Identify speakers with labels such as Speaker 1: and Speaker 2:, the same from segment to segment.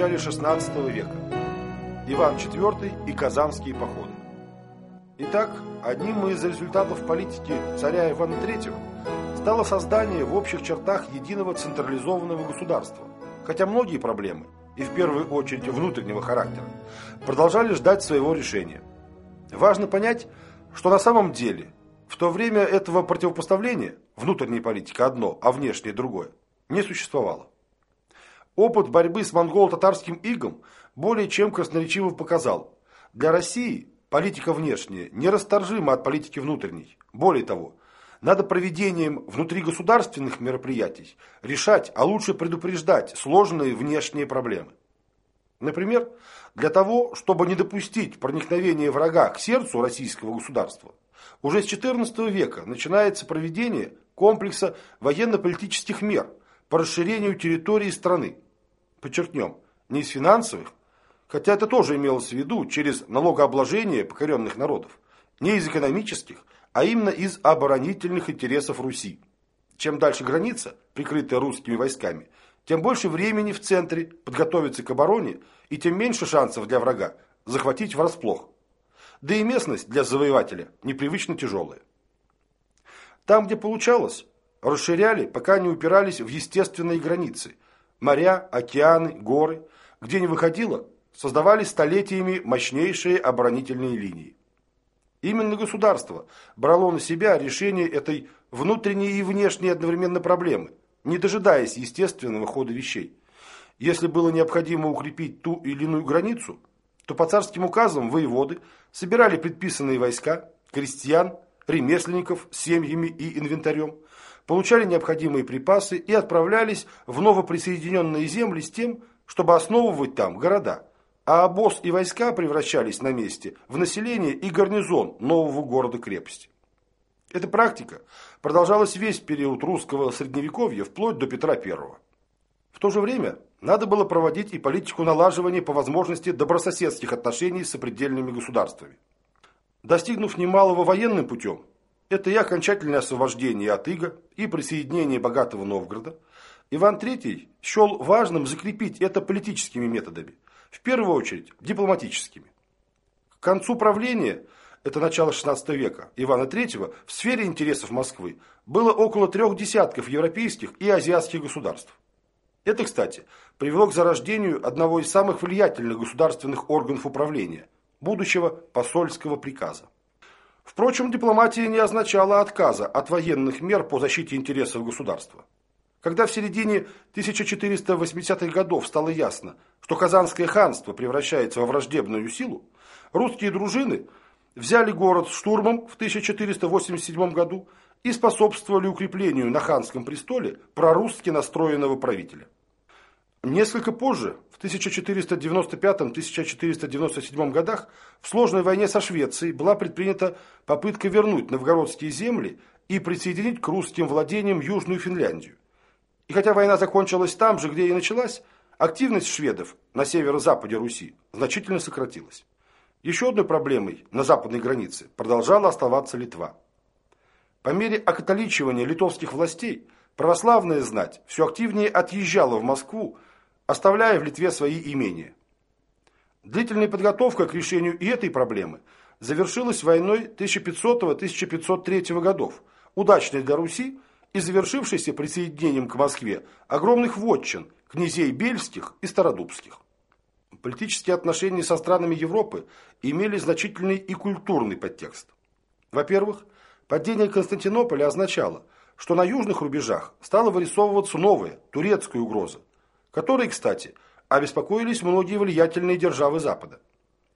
Speaker 1: начале XVI века. Иван IV и Казанские походы. Итак, одним из результатов политики царя Ивана III стало создание в общих чертах единого централизованного государства, хотя многие проблемы, и в первую очередь внутреннего характера, продолжали ждать своего решения. Важно понять, что на самом деле в то время этого противопоставления внутренняя политика одно, а внешнее другое не существовало. Опыт борьбы с монголо-татарским игом более чем красноречиво показал, для России политика внешняя нерасторжима от политики внутренней. Более того, надо проведением внутригосударственных мероприятий решать, а лучше предупреждать сложные внешние проблемы. Например, для того, чтобы не допустить проникновения врага к сердцу российского государства, уже с XIV века начинается проведение комплекса военно-политических мер – по расширению территории страны. Подчеркнем, не из финансовых, хотя это тоже имелось в виду через налогообложение покоренных народов, не из экономических, а именно из оборонительных интересов Руси. Чем дальше граница, прикрытая русскими войсками, тем больше времени в центре подготовиться к обороне и тем меньше шансов для врага захватить врасплох. Да и местность для завоевателя непривычно тяжелая. Там, где получалось, расширяли, пока не упирались в естественные границы – моря, океаны, горы. Где не выходило, создавали столетиями мощнейшие оборонительные линии. Именно государство брало на себя решение этой внутренней и внешней одновременно проблемы, не дожидаясь естественного хода вещей. Если было необходимо укрепить ту или иную границу, то по царским указам воеводы собирали предписанные войска, крестьян, ремесленников семьями и инвентарем – получали необходимые припасы и отправлялись в новоприсоединенные земли с тем, чтобы основывать там города. А обоз и войска превращались на месте в население и гарнизон нового города-крепости. Эта практика продолжалась весь период русского средневековья вплоть до Петра I. В то же время надо было проводить и политику налаживания по возможности добрососедских отношений с сопредельными государствами. Достигнув немалого военным путем, это и окончательное освобождение от иго и присоединение богатого Новгорода. Иван III счел важным закрепить это политическими методами, в первую очередь дипломатическими. К концу правления, это начало XVI века, Ивана III в сфере интересов Москвы было около трех десятков европейских и азиатских государств. Это, кстати, привело к зарождению одного из самых влиятельных государственных органов управления – будущего посольского приказа. Впрочем, дипломатия не означала отказа от военных мер по защите интересов государства. Когда в середине 1480-х годов стало ясно, что Казанское ханство превращается во враждебную силу, русские дружины взяли город штурмом в 1487 году и способствовали укреплению на ханском престоле прорусски настроенного правителя. Несколько позже, в 1495-1497 годах, в сложной войне со Швецией была предпринята попытка вернуть новгородские земли и присоединить к русским владениям Южную Финляндию. И хотя война закончилась там же, где и началась, активность шведов на северо-западе Руси значительно сократилась. Еще одной проблемой на западной границе продолжала оставаться Литва. По мере окатоличивания литовских властей православная знать все активнее отъезжала в Москву, оставляя в Литве свои имения. Длительная подготовка к решению и этой проблемы завершилась войной 1500-1503 годов, удачной для Руси и завершившейся присоединением к Москве огромных вотчин, князей Бельских и Стародубских. Политические отношения со странами Европы имели значительный и культурный подтекст. Во-первых, падение Константинополя означало, что на южных рубежах стала вырисовываться новая, турецкая угроза, которой, кстати, обеспокоились многие влиятельные державы Запада.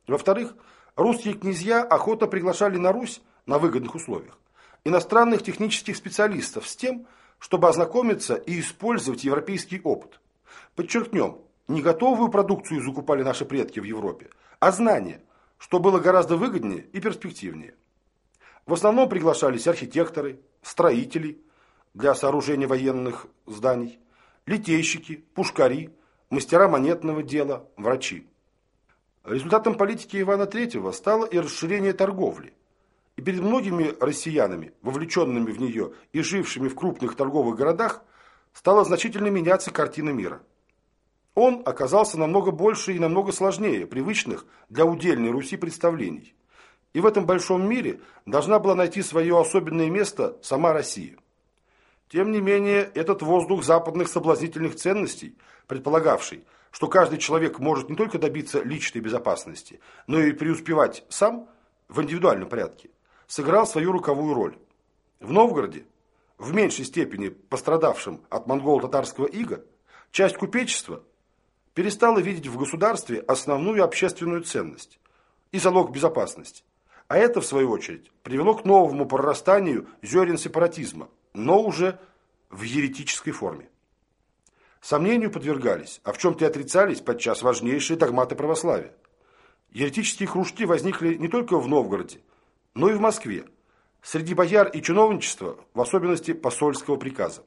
Speaker 1: Во-вторых, русские князья охотно приглашали на Русь на выгодных условиях иностранных технических специалистов с тем, чтобы ознакомиться и использовать европейский опыт. Подчеркнем, не готовую продукцию закупали наши предки в Европе, а знания, что было гораздо выгоднее и перспективнее. В основном приглашались архитекторы, строители для сооружения военных зданий, литейщики, пушкари, мастера монетного дела, врачи. Результатом политики Ивана III стало и расширение торговли. И перед многими россиянами, вовлеченными в нее и жившими в крупных торговых городах, стала значительно меняться картина мира. Он оказался намного больше и намного сложнее привычных для удельной Руси представлений. И в этом большом мире должна была найти свое особенное место сама Россия. Тем не менее, этот воздух западных соблазнительных ценностей, предполагавший, что каждый человек может не только добиться личной безопасности, но и преуспевать сам в индивидуальном порядке, сыграл свою руковую роль. В Новгороде, в меньшей степени пострадавшем от монголо-татарского ига, часть купечества перестала видеть в государстве основную общественную ценность и залог безопасности. А это, в свою очередь, привело к новому прорастанию зерен сепаратизма, но уже в еретической форме. Сомнению подвергались, а в чем-то отрицались подчас важнейшие догматы православия. Еретические кружки возникли не только в Новгороде, но и в Москве, среди бояр и чиновничества, в особенности посольского приказа.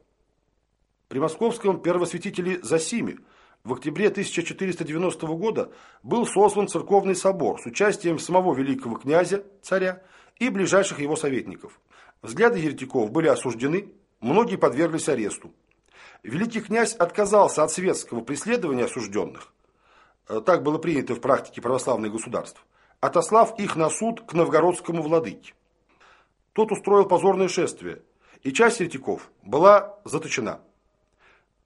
Speaker 1: При московском первосвятителе Засиме в октябре 1490 года был создан церковный собор с участием самого великого князя, царя, и ближайших его советников. Взгляды еретиков были осуждены, многие подверглись аресту великий князь отказался от светского преследования осужденных, э, так было принято в практике православных государств, отослав их на суд к новгородскому владыке. Тот устроил позорное шествие, и часть еретиков была заточена.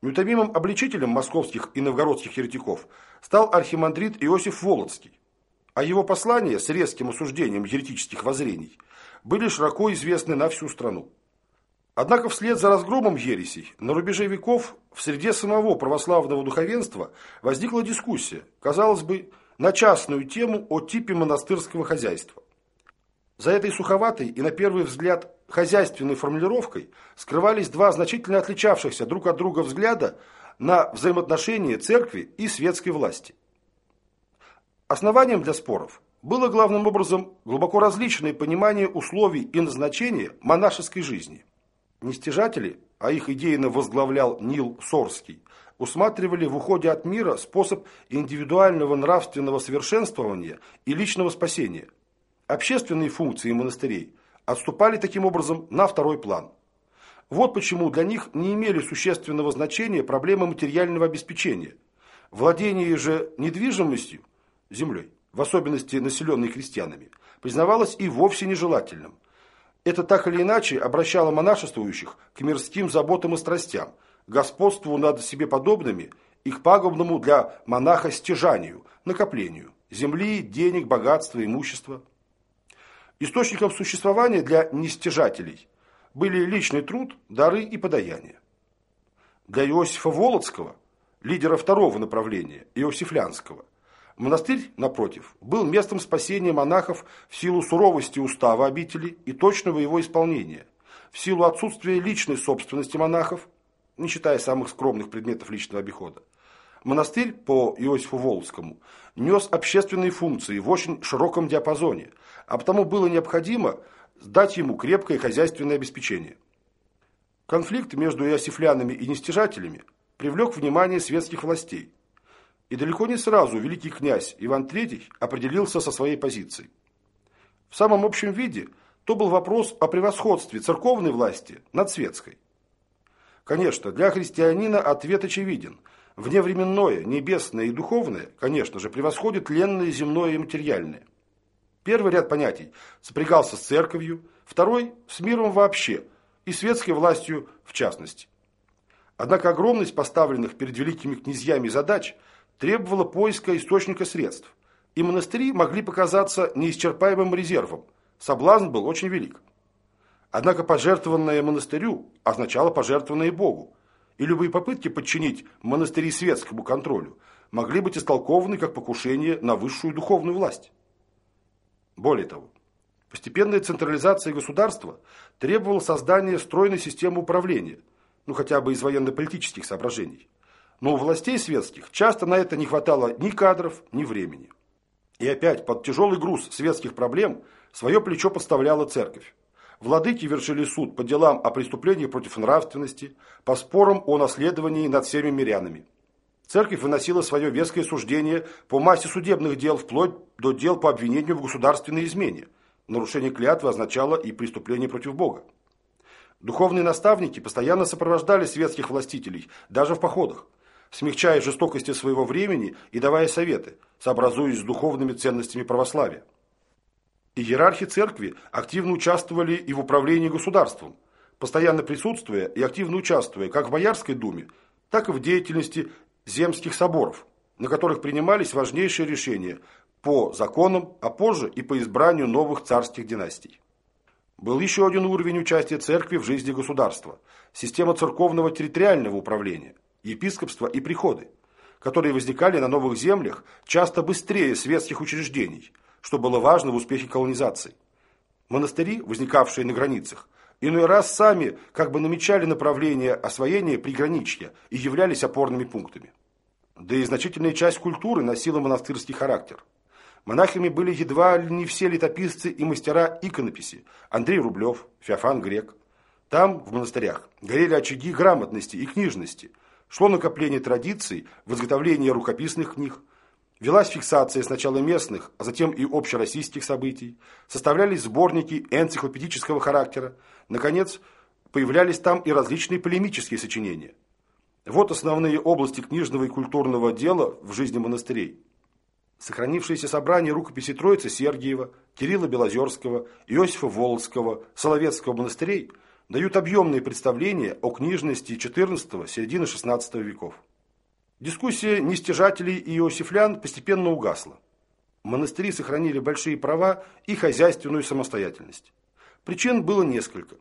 Speaker 1: Неутомимым обличителем московских и новгородских еретиков стал архимандрит Иосиф Волоцкий, а его послания с резким осуждением еретических воззрений были широко известны на всю страну. Однако вслед за разгромом ересей на рубеже веков в среде самого православного духовенства возникла дискуссия, казалось бы, на частную тему о типе монастырского хозяйства. За этой суховатой и, на первый взгляд, хозяйственной формулировкой скрывались два значительно отличавшихся друг от друга взгляда на взаимоотношения церкви и светской власти. Основанием для споров было главным образом глубоко различное понимание условий и назначения монашеской жизни – Нестяжатели, а их идейно возглавлял Нил Сорский, усматривали в уходе от мира способ индивидуального нравственного совершенствования и личного спасения. Общественные функции монастырей отступали таким образом на второй план. Вот почему для них не имели существенного значения проблемы материального обеспечения. Владение же недвижимостью, землей, в особенности населенной крестьянами, признавалось и вовсе нежелательным. Это так или иначе обращало монашествующих к мирским заботам и страстям, господству над себе подобными и к пагубному для монаха стяжанию, накоплению земли, денег, богатства, имущества. Источником существования для нестяжателей были личный труд, дары и подаяния. Для Иосифа Волоцкого, лидера второго направления, Иосифлянского, Монастырь, напротив, был местом спасения монахов в силу суровости устава обители и точного его исполнения, в силу отсутствия личной собственности монахов, не считая самых скромных предметов личного обихода. Монастырь, по Иосифу Волжскому, нес общественные функции в очень широком диапазоне, а потому было необходимо сдать ему крепкое хозяйственное обеспечение. Конфликт между иосифлянами и нестяжателями привлек внимание светских властей – и далеко не сразу великий князь Иван III определился со своей позицией. В самом общем виде то был вопрос о превосходстве церковной власти над светской. Конечно, для христианина ответ очевиден. Вневременное, небесное и духовное, конечно же, превосходит ленное, земное и материальное. Первый ряд понятий сопрягался с церковью, второй – с миром вообще и светской властью в частности. Однако огромность поставленных перед великими князьями задач – требовало поиска источника средств, и монастыри могли показаться неисчерпаемым резервом. Соблазн был очень велик. Однако пожертвованное монастырю означало пожертвованное Богу, и любые попытки подчинить монастыри светскому контролю могли быть истолкованы как покушение на высшую духовную власть. Более того, постепенная централизация государства требовала создания стройной системы управления, ну хотя бы из военно-политических соображений – но у властей светских часто на это не хватало ни кадров, ни времени. И опять под тяжелый груз светских проблем свое плечо подставляла церковь. Владыки вершили суд по делам о преступлении против нравственности, по спорам о наследовании над всеми мирянами. Церковь выносила свое веское суждение по массе судебных дел, вплоть до дел по обвинению в государственной измене. Нарушение клятвы означало и преступление против Бога. Духовные наставники постоянно сопровождали светских властителей, даже в походах, смягчая жестокости своего времени и давая советы, сообразуясь с духовными ценностями православия. Иерархи церкви активно участвовали и в управлении государством, постоянно присутствуя и активно участвуя как в Боярской думе, так и в деятельности земских соборов, на которых принимались важнейшие решения по законам, а позже и по избранию новых царских династий. Был еще один уровень участия церкви в жизни государства – система церковного территориального управления, епископства и приходы, которые возникали на новых землях часто быстрее светских учреждений, что было важно в успехе колонизации. Монастыри, возникавшие на границах, иной раз сами как бы намечали направление освоения приграничья и являлись опорными пунктами. Да и значительная часть культуры носила монастырский характер. Монахами были едва ли не все летописцы и мастера иконописи – Андрей Рублев, Феофан Грек. Там, в монастырях, горели очаги грамотности и книжности, шло накопление традиций в изготовлении рукописных книг, Велась фиксация сначала местных, а затем и общероссийских событий, составлялись сборники энциклопедического характера, наконец, появлялись там и различные полемические сочинения. Вот основные области книжного и культурного дела в жизни монастырей. Сохранившиеся собрания рукописи Троицы Сергиева, Кирилла Белозерского, Иосифа Володского, Соловецкого монастырей дают объемные представления о книжности XIV – середины XVI веков. Дискуссия нестяжателей и иосифлян постепенно угасла. Монастыри сохранили большие права и хозяйственную самостоятельность. Причин было несколько.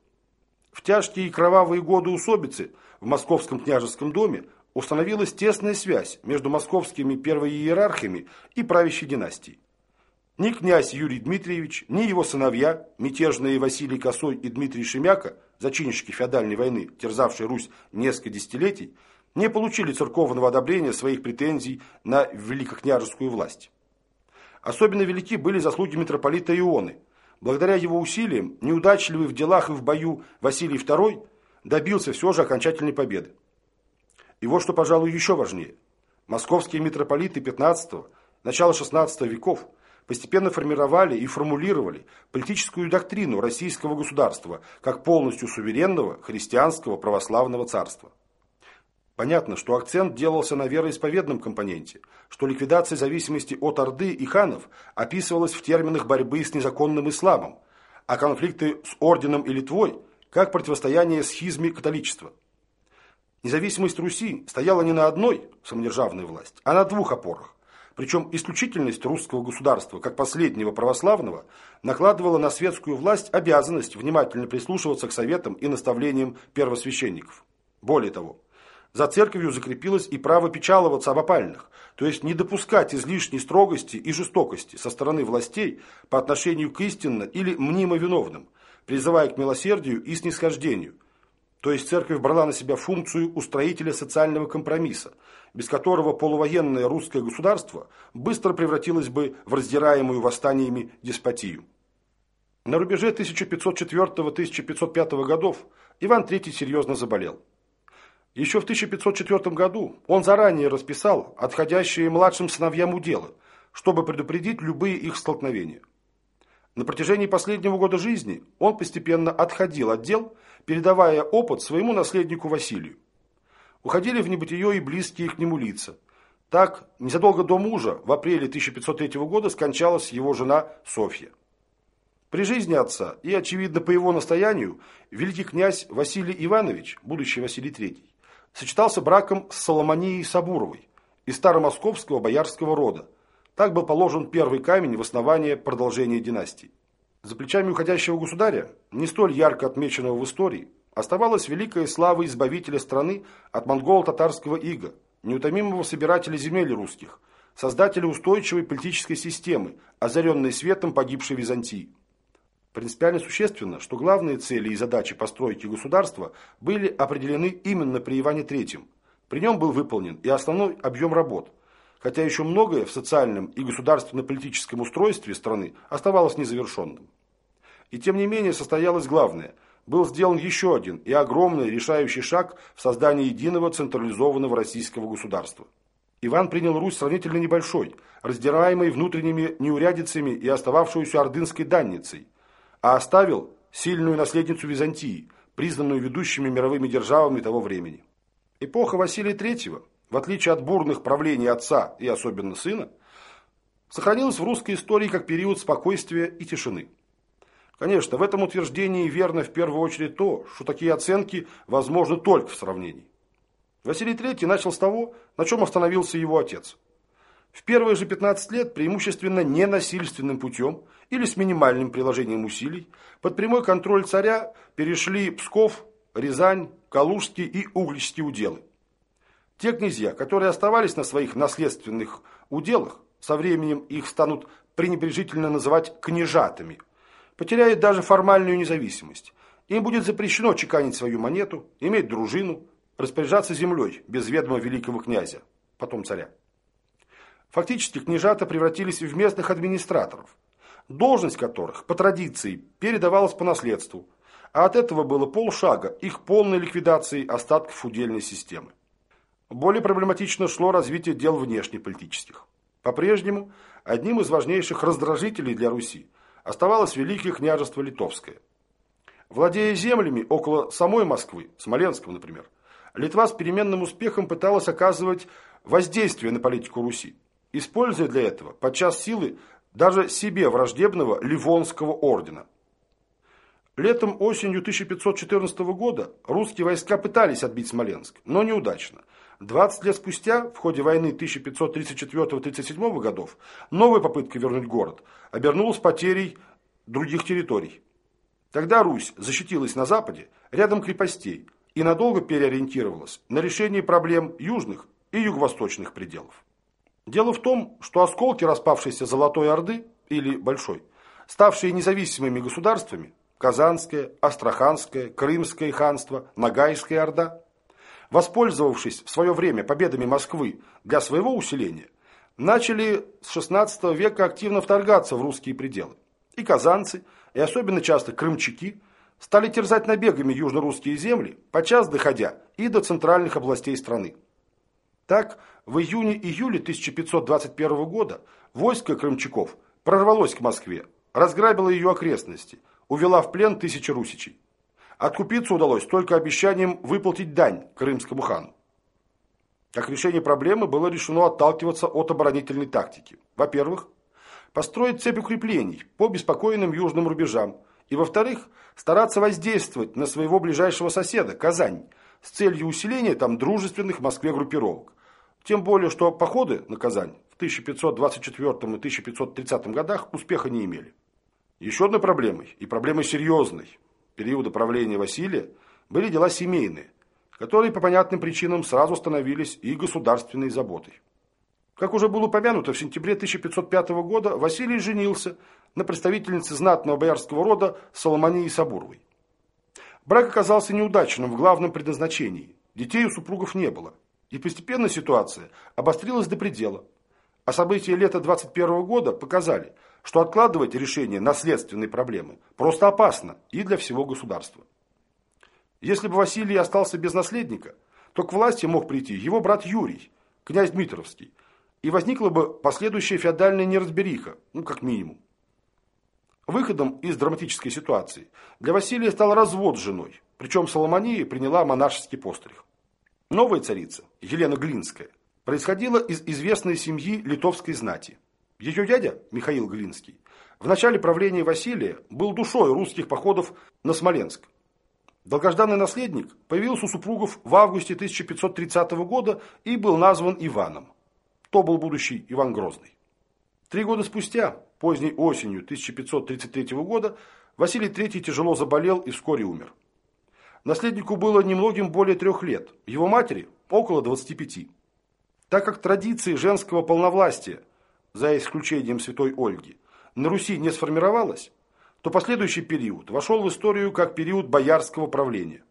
Speaker 1: В тяжкие и кровавые годы усобицы в Московском княжеском доме установилась тесная связь между московскими первоиерархами и правящей династией. Ни князь Юрий Дмитриевич, ни его сыновья, мятежные Василий Косой и Дмитрий Шемяка, зачинщики феодальной войны, терзавшей Русь несколько десятилетий, не получили церковного одобрения своих претензий на великокняжескую власть. Особенно велики были заслуги митрополита Ионы. Благодаря его усилиям, неудачливый в делах и в бою Василий II добился все же окончательной победы. И вот что, пожалуй, еще важнее. Московские митрополиты 15 начала 16 веков постепенно формировали и формулировали политическую доктрину российского государства как полностью суверенного христианского православного царства. Понятно, что акцент делался на вероисповедном компоненте, что ликвидация зависимости от Орды и ханов описывалась в терминах борьбы с незаконным исламом, а конфликты с орденом и Литвой как противостояние схизме католичества. Независимость Руси стояла не на одной самодержавной власти, а на двух опорах. Причем исключительность русского государства, как последнего православного, накладывала на светскую власть обязанность внимательно прислушиваться к советам и наставлениям первосвященников. Более того, за церковью закрепилось и право печаловаться об опальных, то есть не допускать излишней строгости и жестокости со стороны властей по отношению к истинно или мнимо виновным, призывая к милосердию и снисхождению. То есть церковь брала на себя функцию устроителя социального компромисса, без которого полувоенное русское государство быстро превратилось бы в раздираемую восстаниями деспотию. На рубеже 1504-1505 годов Иван III серьезно заболел. Еще в 1504 году он заранее расписал отходящие младшим сыновьям уделы, чтобы предупредить любые их столкновения. На протяжении последнего года жизни он постепенно отходил от дел, передавая опыт своему наследнику Василию. Уходили в небытие и близкие к нему лица. Так, незадолго до мужа, в апреле 1503 года скончалась его жена Софья. При жизни отца и, очевидно, по его настоянию, великий князь Василий Иванович, будущий Василий III, сочетался браком с Соломонией Сабуровой из старомосковского боярского рода. Так был положен первый камень в основание продолжения династии. За плечами уходящего государя, не столь ярко отмеченного в истории, оставалась великая слава избавителя страны от монголо-татарского ига, неутомимого собирателя земель русских, создателя устойчивой политической системы, озаренной светом погибшей Византии. Принципиально существенно, что главные цели и задачи постройки государства были определены именно при Иване III. При нем был выполнен и основной объем работ, хотя еще многое в социальном и государственно-политическом устройстве страны оставалось незавершенным. И тем не менее состоялось главное – был сделан еще один и огромный решающий шаг в создании единого централизованного российского государства. Иван принял Русь сравнительно небольшой, раздираемой внутренними неурядицами и остававшуюся ордынской данницей – а оставил сильную наследницу Византии, признанную ведущими мировыми державами того времени. Эпоха Василия III, в отличие от бурных правлений отца и особенно сына, сохранилась в русской истории как период спокойствия и тишины. Конечно, в этом утверждении верно в первую очередь то, что такие оценки возможны только в сравнении. Василий III начал с того, на чем остановился его отец. В первые же 15 лет преимущественно ненасильственным путем или с минимальным приложением усилий под прямой контроль царя перешли Псков, Рязань, Калужские и Угличские уделы. Те князья, которые оставались на своих наследственных уделах, со временем их станут пренебрежительно называть княжатами, потеряют даже формальную независимость. Им будет запрещено чеканить свою монету, иметь дружину, распоряжаться землей без ведома великого князя, потом царя. Фактически княжата превратились в местных администраторов, должность которых по традиции передавалась по наследству, а от этого было полшага их полной ликвидации остатков удельной системы. Более проблематично шло развитие дел внешнеполитических. По-прежнему одним из важнейших раздражителей для Руси оставалось Великое княжество Литовское. Владея землями около самой Москвы, Смоленского, например, Литва с переменным успехом пыталась оказывать воздействие на политику Руси, используя для этого подчас силы даже себе враждебного Ливонского ордена. Летом-осенью 1514 года русские войска пытались отбить Смоленск, но неудачно. 20 лет спустя, в ходе войны 1534-37 годов, новая попытка вернуть город обернулась потерей других территорий. Тогда Русь защитилась на западе рядом крепостей и надолго переориентировалась на решение проблем южных и юго-восточных пределов. Дело в том, что осколки распавшейся Золотой Орды, или Большой, ставшие независимыми государствами, Казанское, Астраханское, Крымское ханство, Ногайская Орда, воспользовавшись в свое время победами Москвы для своего усиления, начали с XVI века активно вторгаться в русские пределы. И казанцы, и особенно часто крымчаки, стали терзать набегами южно-русские земли, подчас доходя и до центральных областей страны. Так, в июне-июле 1521 года войско крымчаков прорвалось к Москве, разграбило ее окрестности, увела в плен тысячи русичей. Откупиться удалось только обещанием выплатить дань крымскому хану. Как решение проблемы было решено отталкиваться от оборонительной тактики. Во-первых, построить цепь укреплений по беспокойным южным рубежам, и, во-вторых, стараться воздействовать на своего ближайшего соседа, Казань, с целью усиления там дружественных Москве группировок. Тем более, что походы на Казань в 1524 и 1530 годах успеха не имели. Еще одной проблемой, и проблемой серьезной, периода правления Василия были дела семейные, которые по понятным причинам сразу становились и государственной заботой. Как уже было упомянуто, в сентябре 1505 года Василий женился на представительнице знатного боярского рода Соломонии Сабуровой. Брак оказался неудачным в главном предназначении. Детей у супругов не было. И постепенно ситуация обострилась до предела. А события лета 21 года показали – что откладывать решение наследственной проблемы просто опасно и для всего государства. Если бы Василий остался без наследника, то к власти мог прийти его брат Юрий, князь Дмитровский, и возникла бы последующая феодальная неразбериха, ну, как минимум. Выходом из драматической ситуации для Василия стал развод с женой, причем Соломония приняла монашеский постриг. Новая царица, Елена Глинская, происходила из известной семьи литовской знати – ее дядя, Михаил Глинский, в начале правления Василия был душой русских походов на Смоленск. Долгожданный наследник появился у супругов в августе 1530 года и был назван Иваном. То был будущий Иван Грозный. Три года спустя, поздней осенью 1533 года, Василий III тяжело заболел и вскоре умер. Наследнику было немногим более трех лет, его матери – около 25. Так как традиции женского полновластия за исключением святой Ольги, на Руси не сформировалась, то последующий период вошел в историю как период боярского правления.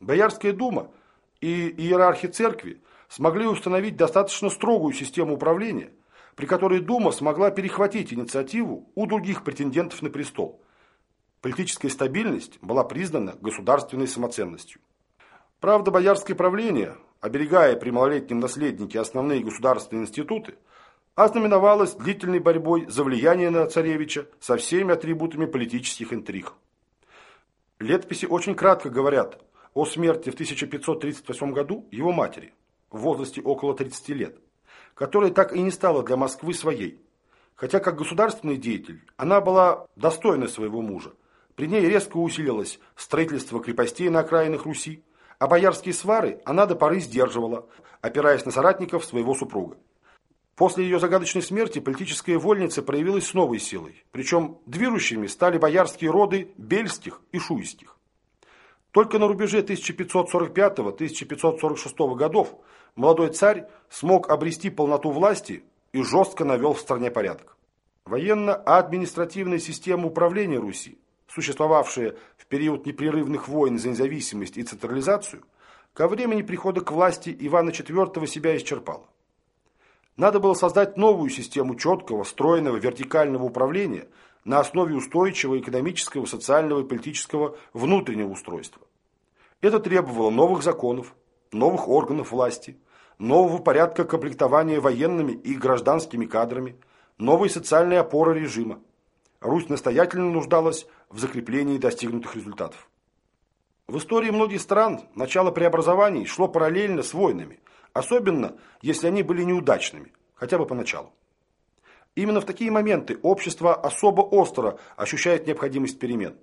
Speaker 1: Боярская дума и иерархи церкви смогли установить достаточно строгую систему управления, при которой дума смогла перехватить инициативу у других претендентов на престол. Политическая стабильность была признана государственной самоценностью. Правда, боярское правление, оберегая при малолетнем наследнике основные государственные институты, ознаменовалась длительной борьбой за влияние на царевича со всеми атрибутами политических интриг. Летописи очень кратко говорят о смерти в 1538 году его матери, в возрасте около 30 лет, которая так и не стала для Москвы своей. Хотя как государственный деятель она была достойна своего мужа. При ней резко усилилось строительство крепостей на окраинах Руси, а боярские свары она до поры сдерживала, опираясь на соратников своего супруга. После ее загадочной смерти политическая вольница проявилась с новой силой, причем движущими стали боярские роды Бельских и Шуйских. Только на рубеже 1545-1546 годов молодой царь смог обрести полноту власти и жестко навел в стране порядок. Военно-административная система управления Руси, существовавшая в период непрерывных войн за независимость и централизацию, ко времени прихода к власти Ивана IV себя исчерпала. Надо было создать новую систему четкого, стройного, вертикального управления на основе устойчивого экономического, социального и политического внутреннего устройства. Это требовало новых законов, новых органов власти, нового порядка комплектования военными и гражданскими кадрами, новой социальной опоры режима. Русь настоятельно нуждалась в закреплении достигнутых результатов. В истории многих стран начало преобразований шло параллельно с войнами – Особенно, если они были неудачными, хотя бы поначалу. Именно в такие моменты общество особо остро ощущает необходимость перемен.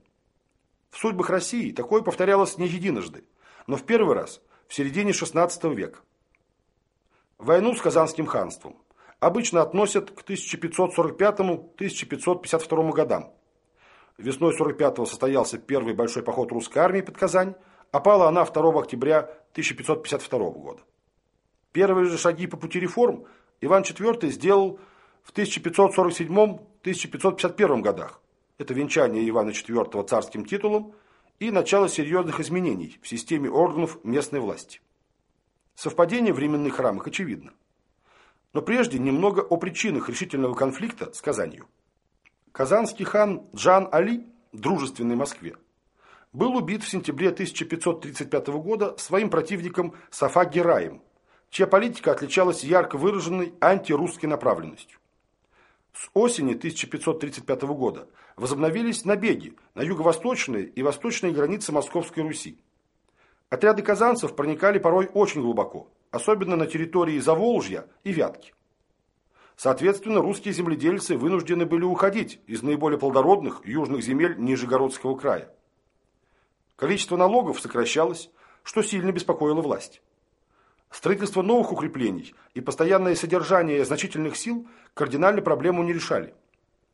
Speaker 1: В судьбах России такое повторялось не единожды, но в первый раз в середине XVI века. Войну с Казанским ханством обычно относят к 1545-1552 годам. Весной 45-го состоялся первый большой поход русской армии под Казань, а пала она 2 октября 1552 года. Первые же шаги по пути реформ Иван IV сделал в 1547-1551 годах. Это венчание Ивана IV царским титулом и начало серьезных изменений в системе органов местной власти. Совпадение временных рамок очевидно. Но прежде немного о причинах решительного конфликта с Казанью. Казанский хан Джан Али, дружественный Москве, был убит в сентябре 1535 года своим противником Сафа Гераем, чья политика отличалась ярко выраженной антирусской направленностью. С осени 1535 года возобновились набеги на юго-восточные и восточные границы Московской Руси. Отряды казанцев проникали порой очень глубоко, особенно на территории Заволжья и Вятки. Соответственно, русские земледельцы вынуждены были уходить из наиболее плодородных южных земель Нижегородского края. Количество налогов сокращалось, что сильно беспокоило власть. Строительство новых укреплений и постоянное содержание значительных сил кардинально проблему не решали.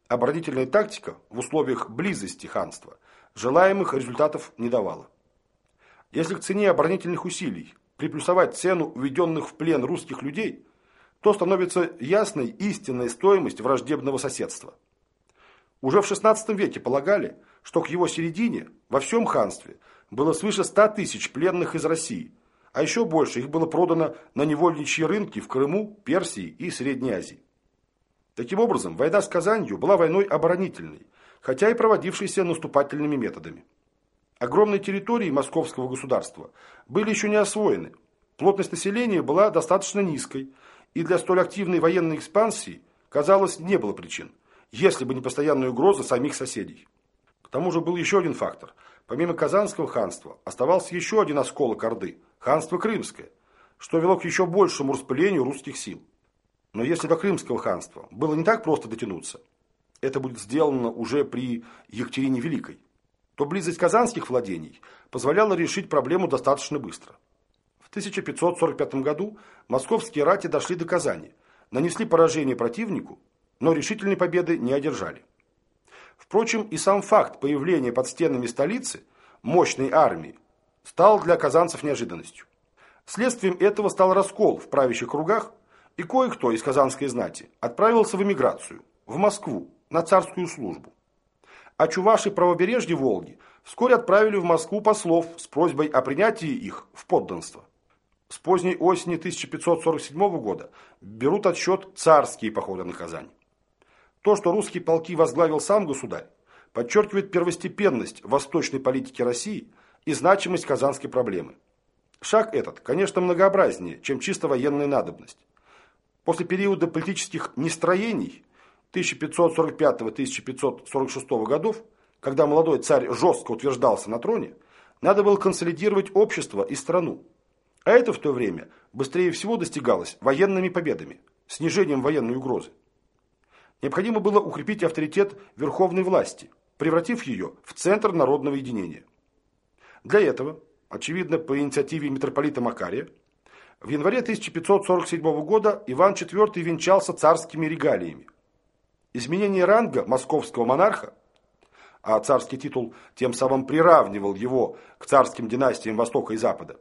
Speaker 1: Оборонительная тактика в условиях близости ханства желаемых результатов не давала. Если к цене оборонительных усилий приплюсовать цену введенных в плен русских людей, то становится ясной истинная стоимость враждебного соседства. Уже в XVI веке полагали, что к его середине во всем ханстве было свыше 100 тысяч пленных из России – а еще больше их было продано на невольничьи рынки в Крыму, Персии и Средней Азии. Таким образом, война с Казанью была войной оборонительной, хотя и проводившейся наступательными методами. Огромные территории московского государства были еще не освоены, плотность населения была достаточно низкой, и для столь активной военной экспансии, казалось, не было причин, если бы не постоянная угроза самих соседей. К тому же был еще один фактор. Помимо Казанского ханства оставался еще один осколок Орды ханство Крымское, что вело к еще большему распылению русских сил. Но если до Крымского ханства было не так просто дотянуться, это будет сделано уже при Екатерине Великой, то близость казанских владений позволяла решить проблему достаточно быстро. В 1545 году московские рати дошли до Казани, нанесли поражение противнику, но решительной победы не одержали. Впрочем, и сам факт появления под стенами столицы мощной армии стал для казанцев неожиданностью. Следствием этого стал раскол в правящих кругах, и кое-кто из казанской знати отправился в эмиграцию, в Москву, на царскую службу. А чуваши правобережья Волги вскоре отправили в Москву послов с просьбой о принятии их в подданство. С поздней осени 1547 года берут отсчет царские походы на Казань. То, что русские полки возглавил сам государь, подчеркивает первостепенность восточной политики России – и значимость казанской проблемы. Шаг этот, конечно, многообразнее, чем чисто военная надобность. После периода политических нестроений 1545-1546 годов когда молодой царь жестко утверждался на троне, надо было консолидировать общество и страну. А это в то время быстрее всего достигалось военными победами, снижением военной угрозы. Необходимо было укрепить авторитет верховной власти, превратив ее в центр народного единения. Для этого, очевидно, по инициативе митрополита Макария, в январе 1547 года Иван IV венчался царскими регалиями. Изменение ранга московского монарха, а царский титул тем самым приравнивал его к царским династиям Востока и Запада,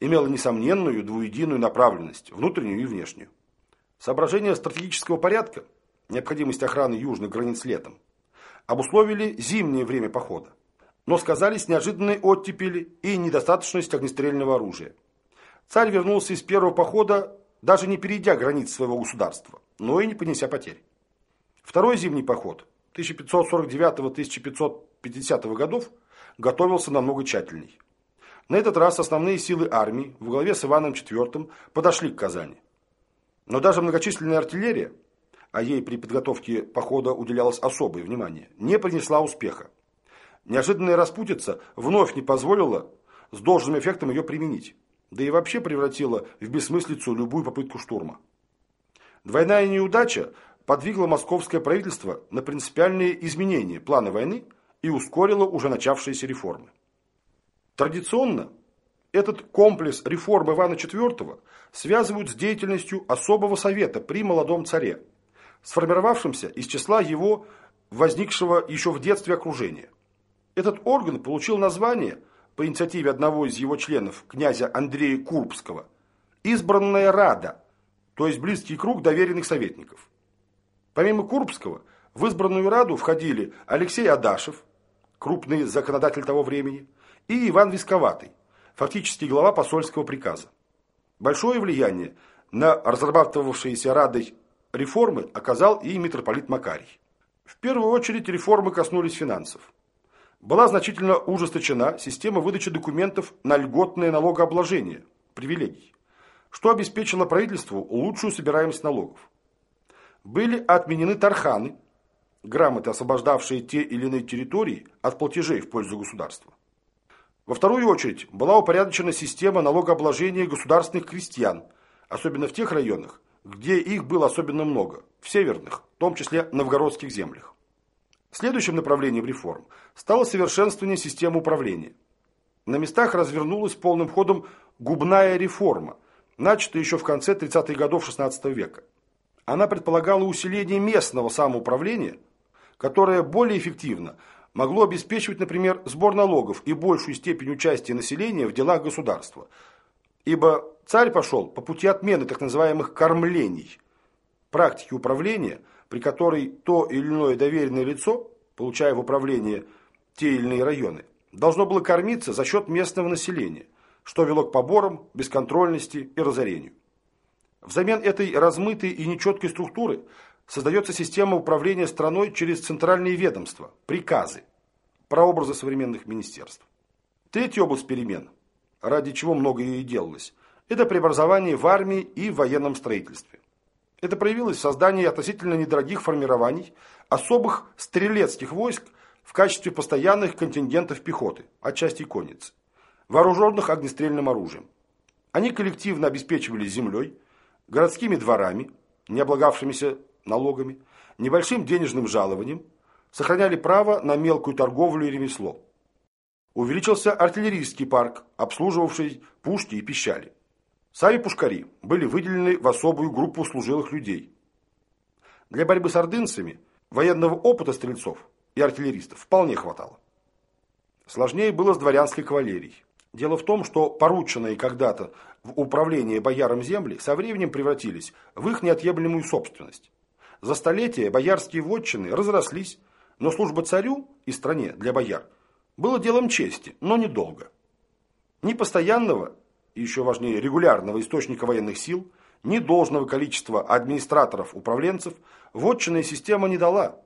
Speaker 1: имело несомненную двуединую направленность, внутреннюю и внешнюю. Соображения стратегического порядка, необходимость охраны южных границ летом, обусловили зимнее время похода, но сказались неожиданные оттепели и недостаточность огнестрельного оружия. Царь вернулся из первого похода, даже не перейдя границ своего государства, но и не понеся потерь. Второй зимний поход 1549-1550 годов готовился намного тщательней. На этот раз основные силы армии в главе с Иваном IV подошли к Казани. Но даже многочисленная артиллерия, а ей при подготовке похода уделялось особое внимание, не принесла успеха. Неожиданная распутица вновь не позволила с должным эффектом ее применить да и вообще превратила в бессмыслицу любую попытку штурма. Двойная неудача подвигла московское правительство на принципиальные изменения плана войны и ускорила уже начавшиеся реформы. Традиционно этот комплекс реформ Ивана IV связывают с деятельностью особого совета при молодом царе, сформировавшимся из числа его возникшего еще в детстве окружения. Этот орган получил название – по инициативе одного из его членов, князя Андрея Курбского, избранная Рада, то есть близкий круг доверенных советников. Помимо Курбского, в избранную Раду входили Алексей Адашев, крупный законодатель того времени, и Иван Висковатый, фактически глава посольского приказа. Большое влияние на разрабатывавшиеся Радой реформы оказал и митрополит Макарий. В первую очередь реформы коснулись финансов была значительно ужесточена система выдачи документов на льготное налогообложение, привилегий, что обеспечило правительству лучшую собираемость налогов. Были отменены тарханы, грамоты, освобождавшие те или иные территории от платежей в пользу государства. Во вторую очередь была упорядочена система налогообложения государственных крестьян, особенно в тех районах, где их было особенно много, в северных, в том числе новгородских землях. Следующим направлением реформ стало совершенствование системы управления. На местах развернулась полным ходом губная реформа, начатая еще в конце 30-х годов XVI века. Она предполагала усиление местного самоуправления, которое более эффективно могло обеспечивать, например, сбор налогов и большую степень участия населения в делах государства. Ибо царь пошел по пути отмены так называемых кормлений, практики управления – при которой то или иное доверенное лицо, получая в управление те или иные районы, должно было кормиться за счет местного населения, что вело к поборам, бесконтрольности и разорению. Взамен этой размытой и нечеткой структуры создается система управления страной через центральные ведомства, приказы, прообразы современных министерств. Третья область перемен, ради чего многое и делалось, это преобразование в армии и в военном строительстве. Это проявилось в создании относительно недорогих формирований особых стрелецких войск в качестве постоянных контингентов пехоты, отчасти конницы, вооруженных огнестрельным оружием. Они коллективно обеспечивались землей, городскими дворами, не облагавшимися налогами, небольшим денежным жалованием, сохраняли право на мелкую торговлю и ремесло. Увеличился артиллерийский парк, обслуживавший пушки и пищали. Сами пушкари были выделены в особую группу служилых людей. Для борьбы с ордынцами военного опыта стрельцов и артиллеристов вполне хватало. Сложнее было с дворянской кавалерией. Дело в том, что порученные когда-то в управление боярам земли со временем превратились в их неотъемлемую собственность. За столетия боярские вотчины разрослись, но служба царю и стране для бояр было делом чести, но недолго. Ни постоянного, и еще важнее регулярного источника военных сил, ни должного количества администраторов-управленцев вотчинная система не дала.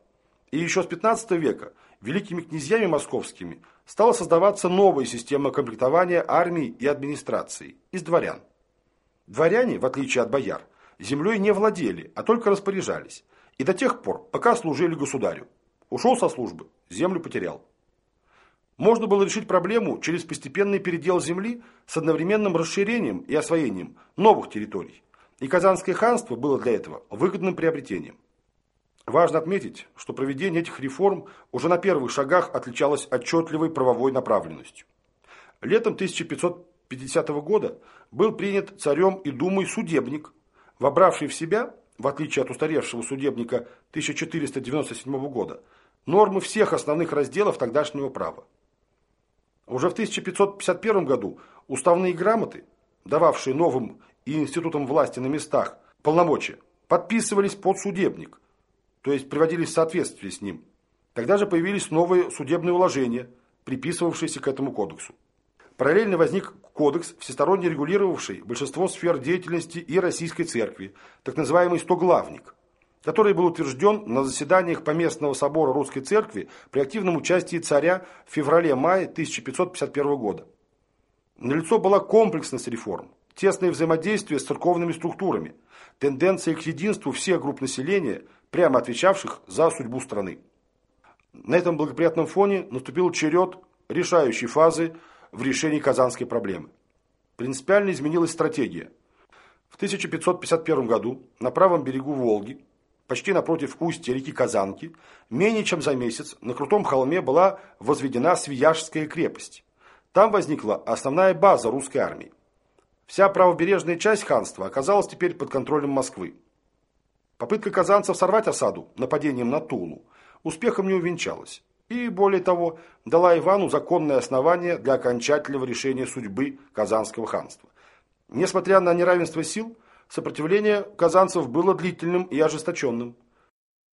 Speaker 1: И еще с 15 века великими князьями московскими стала создаваться новая система комплектования армии и администрации из дворян. Дворяне, в отличие от бояр, землей не владели, а только распоряжались. И до тех пор, пока служили государю. Ушел со службы, землю потерял. Можно было решить проблему через постепенный передел земли с одновременным расширением и освоением новых территорий. И Казанское ханство было для этого выгодным приобретением. Важно отметить, что проведение этих реформ уже на первых шагах отличалось отчетливой правовой направленностью. Летом 1550 года был принят царем и думой судебник, вобравший в себя, в отличие от устаревшего судебника 1497 года, нормы всех основных разделов тогдашнего права. Уже в 1551 году уставные грамоты, дававшие новым и институтам власти на местах полномочия, подписывались под судебник, то есть приводились в соответствие с ним. Тогда же появились новые судебные уложения, приписывавшиеся к этому кодексу. Параллельно возник кодекс, всесторонне регулировавший большинство сфер деятельности и Российской Церкви, так называемый «стоглавник», который был утвержден на заседаниях Поместного собора Русской Церкви при активном участии царя в феврале-мае 1551 года. Налицо была комплексность реформ, тесное взаимодействие с церковными структурами, тенденция к единству всех групп населения, прямо отвечавших за судьбу страны. На этом благоприятном фоне наступил черед решающей фазы в решении казанской проблемы. Принципиально изменилась стратегия. В 1551 году на правом берегу Волги, почти напротив устья реки Казанки, менее чем за месяц на крутом холме была возведена Свияжская крепость. Там возникла основная база русской армии. Вся правобережная часть ханства оказалась теперь под контролем Москвы. Попытка казанцев сорвать осаду нападением на Тулу успехом не увенчалась и, более того, дала Ивану законное основание для окончательного решения судьбы Казанского ханства. Несмотря на неравенство сил, сопротивление казанцев было длительным и ожесточенным.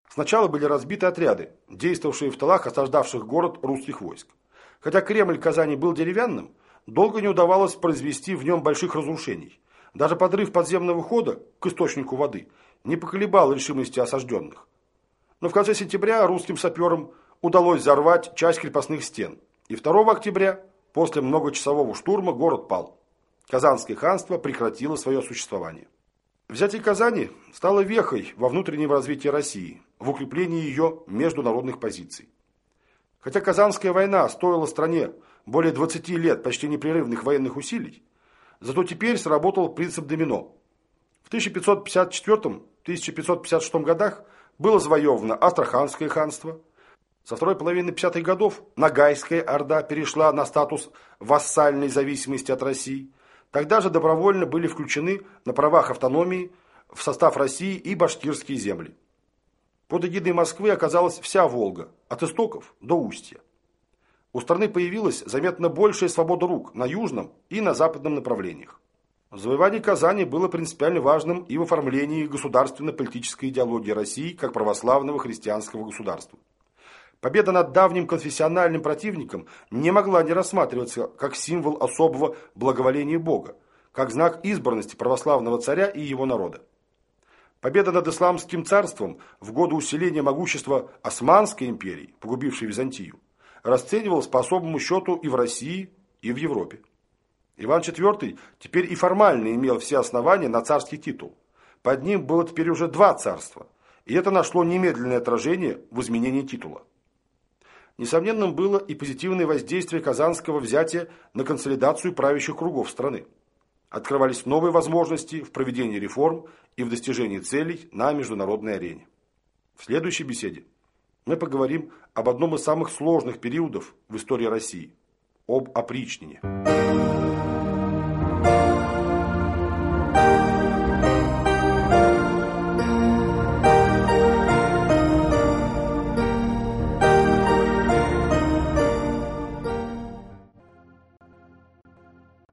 Speaker 1: Сначала были разбиты отряды, действовавшие в тылах осаждавших город русских войск. Хотя Кремль Казани был деревянным, долго не удавалось произвести в нем больших разрушений. Даже подрыв подземного хода к источнику воды не поколебал решимости осажденных. Но в конце сентября русским саперам удалось взорвать часть крепостных стен. И 2 октября, после многочасового штурма, город пал. Казанское ханство прекратило свое существование. Взятие Казани стало вехой во внутреннем развитии России, в укреплении ее международных позиций. Хотя Казанская война стоила стране более 20 лет почти непрерывных военных усилий, зато теперь сработал принцип домино. В 1554-1556 годах было завоевано Астраханское ханство – со второй половины 50-х годов Ногайская Орда перешла на статус вассальной зависимости от России. Тогда же добровольно были включены на правах автономии в состав России и башкирские земли. Под эгидой Москвы оказалась вся Волга, от истоков до устья. У страны появилась заметно большая свобода рук на южном и на западном направлениях. Завоевание Казани было принципиально важным и в оформлении государственно-политической идеологии России как православного христианского государства. Победа над давним конфессиональным противником не могла не рассматриваться как символ особого благоволения Бога, как знак избранности православного царя и его народа. Победа над исламским царством в годы усиления могущества Османской империи, погубившей Византию, расценивалась по особому счету и в России, и в Европе. Иван IV теперь и формально имел все основания на царский титул. Под ним было теперь уже два царства, и это нашло немедленное отражение в изменении титула. Несомненным было и позитивное воздействие казанского взятия на консолидацию правящих кругов страны. Открывались новые возможности в проведении реформ и в достижении целей на международной арене. В следующей беседе мы поговорим об одном из самых сложных периодов в истории России – об опричнине.